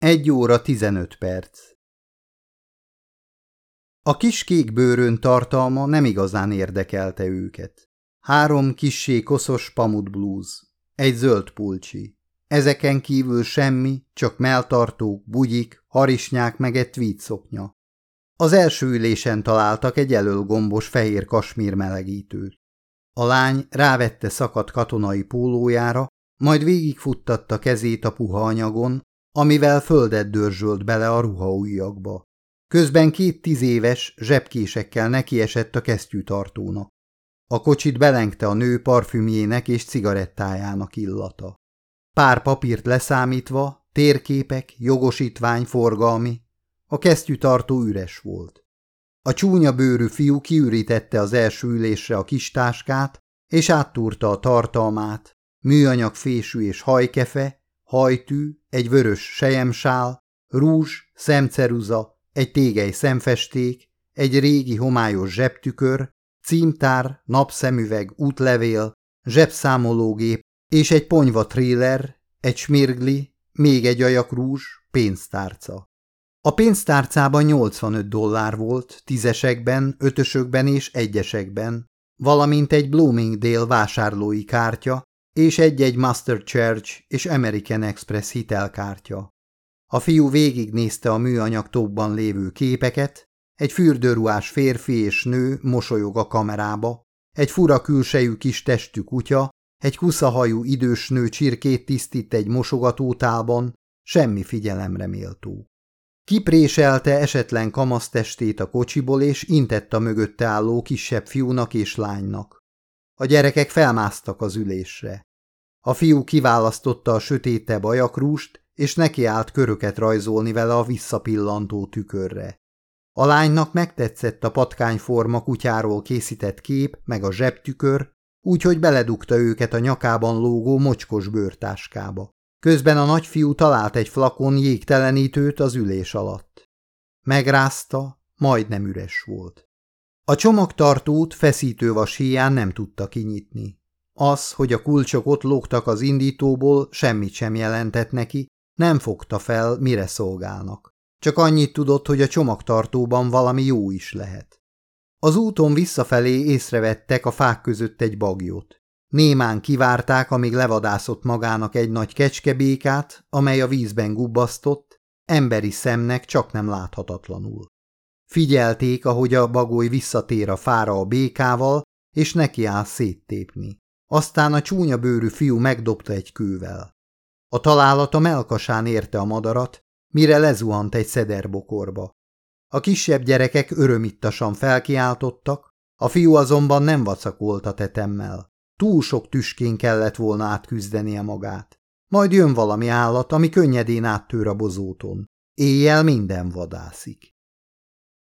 Egy óra tizenöt perc. A kis kék bőrön tartalma nem igazán érdekelte őket. Három kissé koszos pamut blúz, egy zöld pulcsi. Ezeken kívül semmi, csak melltartók, bugyik, harisnyák meg egy tweed. Az első ülésen találtak egy elölgombos fehér kasmír melegítőt. A lány rávette szakadt katonai pólójára, majd végigfuttatta kezét a puha anyagon, amivel földet dörzsölt bele a ruhaujjakba. Közben két tízéves zsebkésekkel nekiesett a kesztyűtartónak. A kocsit belengte a nő parfümjének és cigarettájának illata. Pár papírt leszámítva, térképek, jogosítvány, forgalmi, a kesztyűtartó üres volt. A csúnya bőrű fiú kiürítette az első ülésre a kis táskát, és áttúrta a tartalmát, műanyag fésű és hajkefe, hajtű, egy vörös sejemsál, rúzs, szemceruza, egy tégely szemfesték, egy régi homályos zsebtükör, címtár, napszemüveg, útlevél, zsebszámológép és egy ponyva tréler, egy smirgli, még egy ajakrúzs, pénztárca. A pénztárcában 85 dollár volt, tízesekben, ötösökben és egyesekben, valamint egy Bloomingdale vásárlói kártya, és egy-egy Master Church és American Express hitelkártya. A fiú végignézte a műanyag tóbban lévő képeket, egy fürdőruhás férfi és nő mosolyog a kamerába, egy fura külsejű kis testű kutya, egy kuszahajú idős nő csirkét tisztít egy mosogatótálban, semmi figyelemre méltó. Kipréselte esetlen kamasztestét a kocsiból, és intett a mögötte álló kisebb fiúnak és lánynak. A gyerekek felmásztak az ülésre. A fiú kiválasztotta a sötétebb ajakrúst, és nekiállt köröket rajzolni vele a visszapillantó tükörre. A lánynak megtetszett a patkányforma kutyáról készített kép, meg a zsebtükör, úgyhogy beledugta őket a nyakában lógó mocskos bőrtáskába. Közben a nagyfiú talált egy flakon jégtelenítőt az ülés alatt. Megrázta, majdnem üres volt. A csomagtartót feszítővas híján nem tudta kinyitni. Az, hogy a kulcsok ott lógtak az indítóból, semmit sem jelentett neki, nem fogta fel, mire szolgálnak. Csak annyit tudott, hogy a csomagtartóban valami jó is lehet. Az úton visszafelé észrevettek a fák között egy bagyot. Némán kivárták, amíg levadászott magának egy nagy kecskebékát, amely a vízben gubbasztott, emberi szemnek csak nem láthatatlanul. Figyelték, ahogy a bagoly visszatér a fára a békával, és neki áll széttépni. Aztán a csúnya bőrű fiú megdobta egy kővel. A találata melkasán érte a madarat, mire lezuhant egy szederbokorba. A kisebb gyerekek örömittasan felkiáltottak, a fiú azonban nem vacakolt a tetemmel. Túl sok tüskén kellett volna átküzdenie magát. Majd jön valami állat, ami könnyedén áttör a bozóton. Éjjel minden vadászik.